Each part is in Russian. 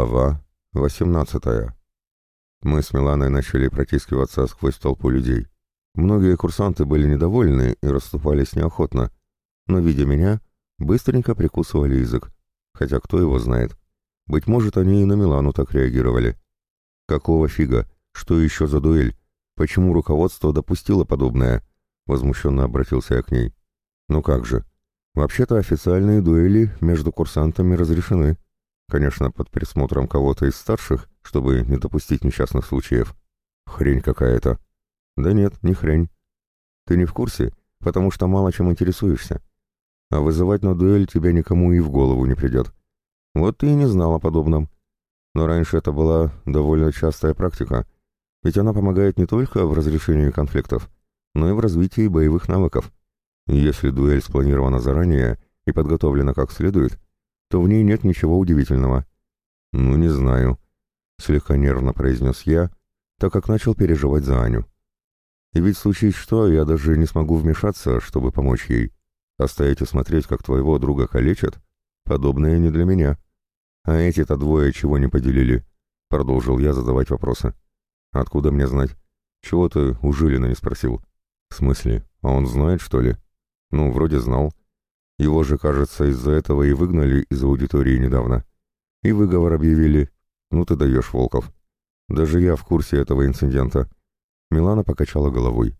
Глава 18. Мы с Миланой начали протискиваться сквозь толпу людей. Многие курсанты были недовольны и расступались неохотно, но, видя меня, быстренько прикусывали язык. Хотя кто его знает. Быть может, они и на Милану так реагировали. Какого фига? Что еще за дуэль? Почему руководство допустило подобное? Возмущенно обратился я к ней. Ну как же? Вообще-то официальные дуэли между курсантами разрешены. Конечно, под присмотром кого-то из старших, чтобы не допустить несчастных случаев. Хрень какая-то. Да нет, не хрень. Ты не в курсе, потому что мало чем интересуешься. А вызывать на дуэль тебя никому и в голову не придет. Вот ты и не знал о подобном. Но раньше это была довольно частая практика, ведь она помогает не только в разрешении конфликтов, но и в развитии боевых навыков. Если дуэль спланирована заранее и подготовлена как следует – то в ней нет ничего удивительного. «Ну, не знаю», — слегка нервно произнес я, так как начал переживать за Аню. «И ведь случись что, я даже не смогу вмешаться, чтобы помочь ей. А и смотреть, как твоего друга калечат, подобное не для меня. А эти-то двое чего не поделили?» — продолжил я задавать вопросы. «Откуда мне знать? Чего ты у Жилина не спросил?» «В смысле? А он знает, что ли?» «Ну, вроде знал. Его же, кажется, из-за этого и выгнали из аудитории недавно. И выговор объявили. Ну ты даешь, Волков. Даже я в курсе этого инцидента. Милана покачала головой.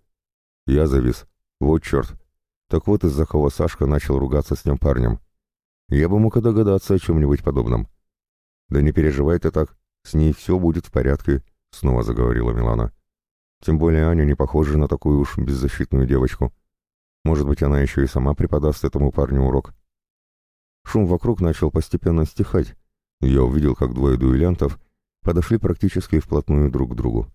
Я завис. Вот черт. Так вот из-за кого Сашка начал ругаться с ним парнем. Я бы мог и догадаться о чем-нибудь подобном. Да не переживай ты так. С ней все будет в порядке, снова заговорила Милана. Тем более Аня не похожа на такую уж беззащитную девочку. Может быть, она еще и сама преподаст этому парню урок. Шум вокруг начал постепенно стихать, я увидел, как двое дуэлянтов подошли практически вплотную друг к другу.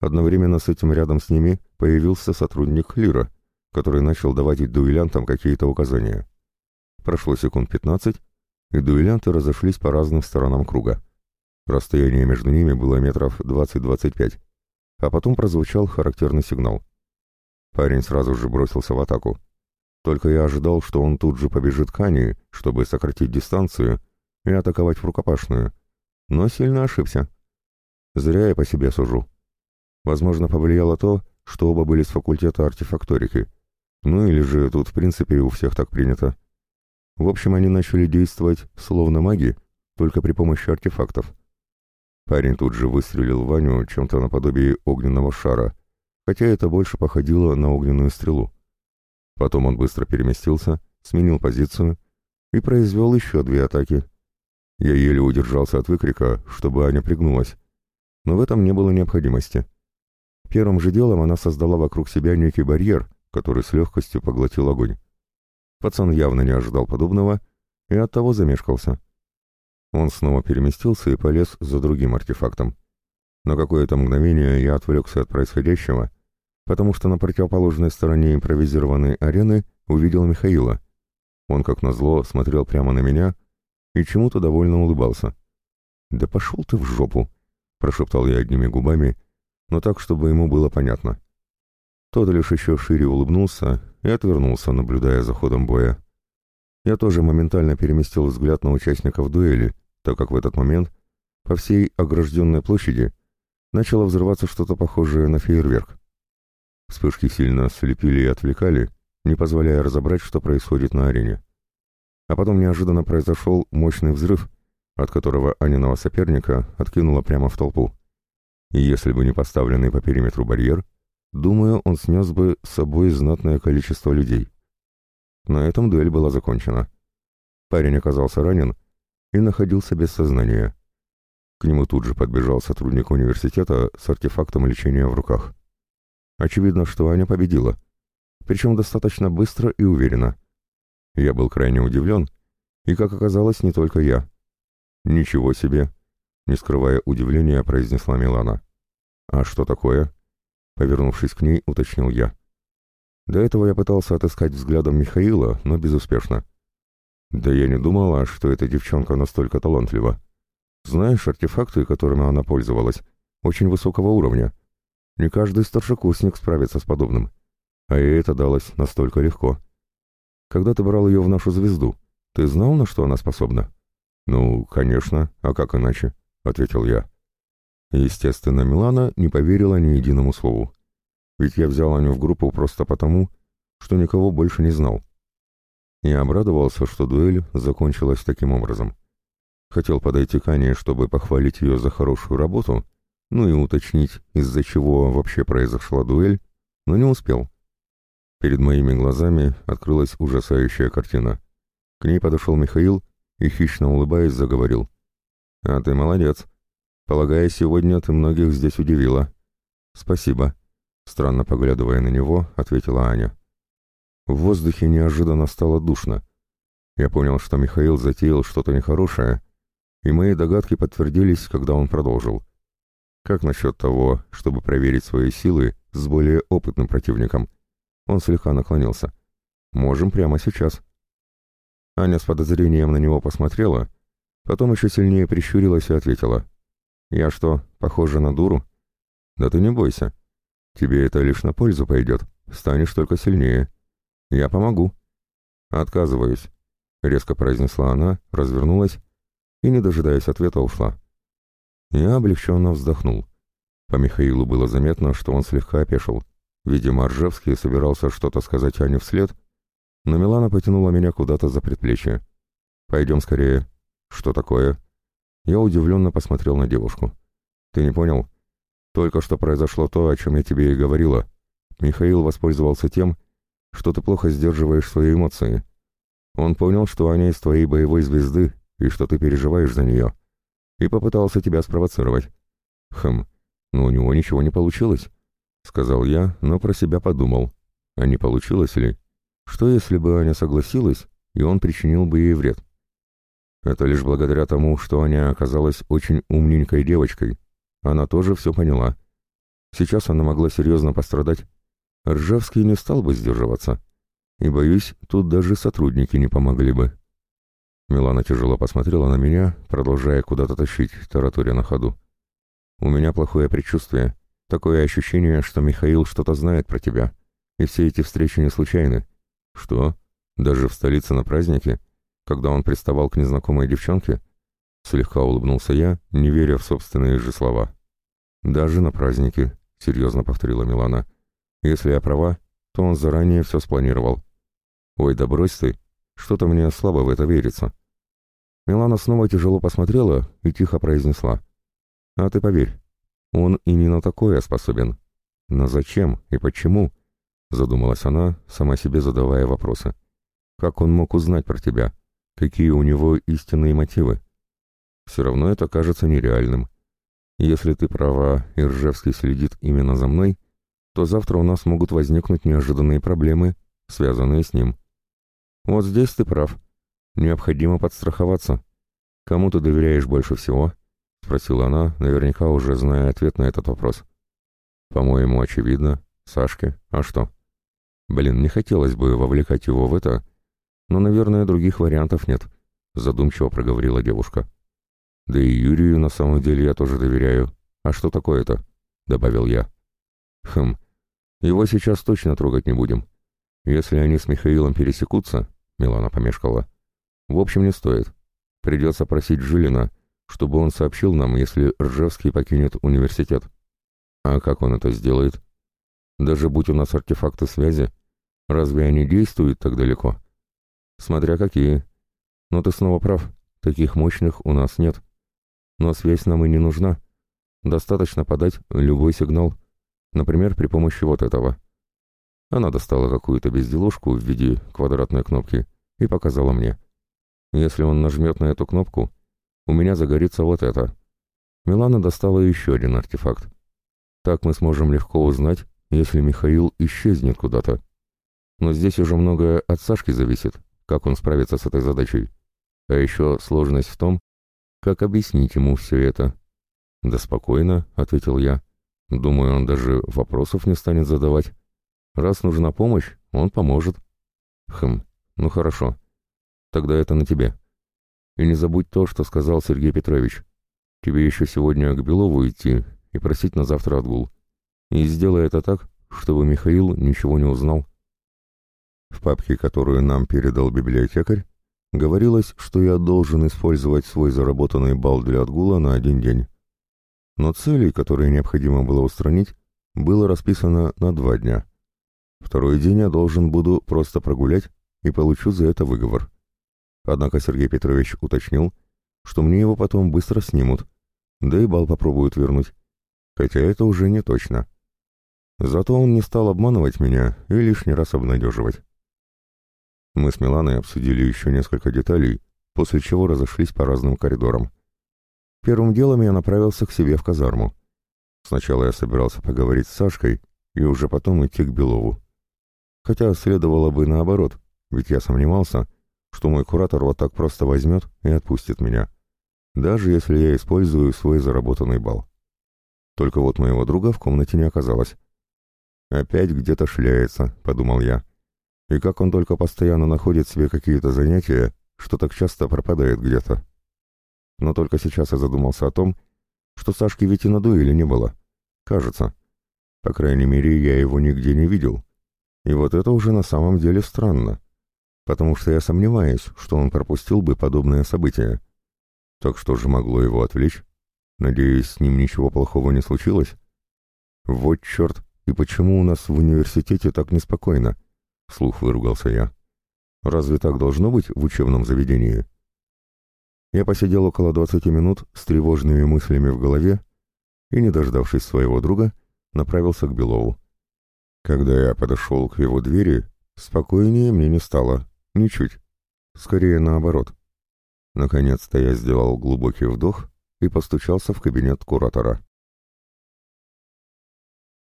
Одновременно с этим рядом с ними появился сотрудник Лира, который начал давать дуэлянтам какие-то указания. Прошло секунд 15, и дуэлянты разошлись по разным сторонам круга. Расстояние между ними было метров 20-25, а потом прозвучал характерный сигнал. Парень сразу же бросился в атаку. Только я ожидал, что он тут же побежит к Ане, чтобы сократить дистанцию и атаковать в рукопашную. Но сильно ошибся. Зря я по себе сужу. Возможно, повлияло то, что оба были с факультета артефакторики. Ну или же тут в принципе у всех так принято. В общем, они начали действовать словно маги, только при помощи артефактов. Парень тут же выстрелил Ваню чем-то наподобие огненного шара — хотя это больше походило на огненную стрелу. Потом он быстро переместился, сменил позицию и произвел еще две атаки. Я еле удержался от выкрика, чтобы Аня пригнулась, но в этом не было необходимости. Первым же делом она создала вокруг себя некий барьер, который с легкостью поглотил огонь. Пацан явно не ожидал подобного и оттого замешкался. Он снова переместился и полез за другим артефактом но какое-то мгновение я отвлекся от происходящего, потому что на противоположной стороне импровизированной арены увидел Михаила. Он, как назло, смотрел прямо на меня и чему-то довольно улыбался. «Да пошел ты в жопу!» — прошептал я одними губами, но так, чтобы ему было понятно. Тот лишь еще шире улыбнулся и отвернулся, наблюдая за ходом боя. Я тоже моментально переместил взгляд на участников дуэли, так как в этот момент по всей огражденной площади начало взрываться что-то похожее на фейерверк. Вспышки сильно слепили и отвлекали, не позволяя разобрать, что происходит на арене. А потом неожиданно произошел мощный взрыв, от которого Аниного соперника откинуло прямо в толпу. И если бы не поставленный по периметру барьер, думаю, он снес бы с собой знатное количество людей. На этом дуэль была закончена. Парень оказался ранен и находился без сознания. К нему тут же подбежал сотрудник университета с артефактом лечения в руках. Очевидно, что Аня победила. Причем достаточно быстро и уверенно. Я был крайне удивлен, и, как оказалось, не только я. «Ничего себе!» — не скрывая удивления, произнесла Милана. «А что такое?» — повернувшись к ней, уточнил я. До этого я пытался отыскать взглядом Михаила, но безуспешно. «Да я не думала, что эта девчонка настолько талантлива», знаешь, артефакты, которыми она пользовалась, очень высокого уровня. Не каждый старшекурсник справится с подобным. А ей это далось настолько легко. Когда ты брал ее в нашу звезду, ты знал, на что она способна? Ну, конечно, а как иначе? Ответил я. Естественно, Милана не поверила ни единому слову. Ведь я взял Аню в группу просто потому, что никого больше не знал. Я обрадовался, что дуэль закончилась таким образом. Хотел подойти к Ане, чтобы похвалить ее за хорошую работу, ну и уточнить, из-за чего вообще произошла дуэль, но не успел. Перед моими глазами открылась ужасающая картина. К ней подошел Михаил и, хищно улыбаясь, заговорил. «А ты молодец. Полагаю, сегодня ты многих здесь удивила». «Спасибо», — странно поглядывая на него, ответила Аня. В воздухе неожиданно стало душно. Я понял, что Михаил затеял что-то нехорошее, и мои догадки подтвердились, когда он продолжил. Как насчет того, чтобы проверить свои силы с более опытным противником? Он слегка наклонился. Можем прямо сейчас. Аня с подозрением на него посмотрела, потом еще сильнее прищурилась и ответила. «Я что, похожа на дуру?» «Да ты не бойся. Тебе это лишь на пользу пойдет. Станешь только сильнее. Я помогу». «Отказываюсь», — резко произнесла она, развернулась и, не дожидаясь ответа, ушла. Я облегченно вздохнул. По Михаилу было заметно, что он слегка опешил. Видимо, Ржевский собирался что-то сказать Ане вслед, но Милана потянула меня куда-то за предплечье. «Пойдем скорее». «Что такое?» Я удивленно посмотрел на девушку. «Ты не понял? Только что произошло то, о чем я тебе и говорила. Михаил воспользовался тем, что ты плохо сдерживаешь свои эмоции. Он понял, что они из твоей боевой звезды, и что ты переживаешь за нее, и попытался тебя спровоцировать. Хм, но у него ничего не получилось, — сказал я, но про себя подумал. А не получилось ли? Что если бы Аня согласилась, и он причинил бы ей вред? Это лишь благодаря тому, что Аня оказалась очень умненькой девочкой. Она тоже все поняла. Сейчас она могла серьезно пострадать. Ржавский не стал бы сдерживаться. И, боюсь, тут даже сотрудники не помогли бы. Милана тяжело посмотрела на меня, продолжая куда-то тащить, таратуря на ходу. «У меня плохое предчувствие. Такое ощущение, что Михаил что-то знает про тебя. И все эти встречи не случайны». «Что? Даже в столице на празднике? Когда он приставал к незнакомой девчонке?» Слегка улыбнулся я, не веря в собственные же слова. «Даже на празднике», — серьезно повторила Милана. «Если я права, то он заранее все спланировал». «Ой, да брось ты, что-то мне слабо в это верится». Милана снова тяжело посмотрела и тихо произнесла. «А ты поверь, он и не на такое способен». «Но зачем и почему?» — задумалась она, сама себе задавая вопросы. «Как он мог узнать про тебя? Какие у него истинные мотивы?» «Все равно это кажется нереальным. Если ты права, и Ржевский следит именно за мной, то завтра у нас могут возникнуть неожиданные проблемы, связанные с ним». «Вот здесь ты прав», Необходимо подстраховаться. Кому ты доверяешь больше всего? Спросила она, наверняка уже зная ответ на этот вопрос. По-моему, очевидно. Сашке. А что? Блин, не хотелось бы вовлекать его в это, но, наверное, других вариантов нет. Задумчиво проговорила девушка. Да и Юрию на самом деле я тоже доверяю. А что такое-то? Добавил я. Хм, его сейчас точно трогать не будем. Если они с Михаилом пересекутся, Милана помешкала, в общем, не стоит. Придется просить Жилина, чтобы он сообщил нам, если Ржевский покинет университет. А как он это сделает? Даже будь у нас артефакты связи, разве они действуют так далеко? Смотря какие. Но ты снова прав, таких мощных у нас нет. Но связь нам и не нужна. Достаточно подать любой сигнал, например, при помощи вот этого. Она достала какую-то безделушку в виде квадратной кнопки и показала мне. Если он нажмет на эту кнопку, у меня загорится вот это. Милана достала еще один артефакт. Так мы сможем легко узнать, если Михаил исчезнет куда-то. Но здесь уже многое от Сашки зависит, как он справится с этой задачей. А еще сложность в том, как объяснить ему все это. «Да спокойно», — ответил я. «Думаю, он даже вопросов не станет задавать. Раз нужна помощь, он поможет». «Хм, ну хорошо. Тогда это на тебе. И не забудь то, что сказал Сергей Петрович. Тебе еще сегодня к Белову идти и просить на завтра отгул. И сделай это так, чтобы Михаил ничего не узнал. В папке, которую нам передал библиотекарь, говорилось, что я должен использовать свой заработанный балл для отгула на один день. Но цели которые необходимо было устранить, было расписано на два дня. Второй день я должен буду просто прогулять и получу за это выговор. Однако Сергей Петрович уточнил, что мне его потом быстро снимут, да и бал попробуют вернуть. Хотя это уже не точно. Зато он не стал обманывать меня и лишний раз обнадеживать. Мы с Миланой обсудили еще несколько деталей, после чего разошлись по разным коридорам. Первым делом я направился к себе в казарму. Сначала я собирался поговорить с Сашкой и уже потом идти к Белову. Хотя следовало бы наоборот, ведь я сомневался — что мой куратор вот так просто возьмет и отпустит меня, даже если я использую свой заработанный бал. Только вот моего друга в комнате не оказалось. «Опять где-то шляется», — подумал я. «И как он только постоянно находит себе какие-то занятия, что так часто пропадает где-то». Но только сейчас я задумался о том, что Сашки ведь и на дуэли не было. Кажется. По крайней мере, я его нигде не видел. И вот это уже на самом деле странно потому что я сомневаюсь, что он пропустил бы подобное событие. Так что же могло его отвлечь? Надеюсь, с ним ничего плохого не случилось? Вот черт, и почему у нас в университете так неспокойно? Слух выругался я. Разве так должно быть в учебном заведении? Я посидел около 20 минут с тревожными мыслями в голове и, не дождавшись своего друга, направился к Белову. Когда я подошел к его двери, спокойнее мне не стало — Ничуть. Скорее наоборот. Наконец-то я сделал глубокий вдох и постучался в кабинет куратора.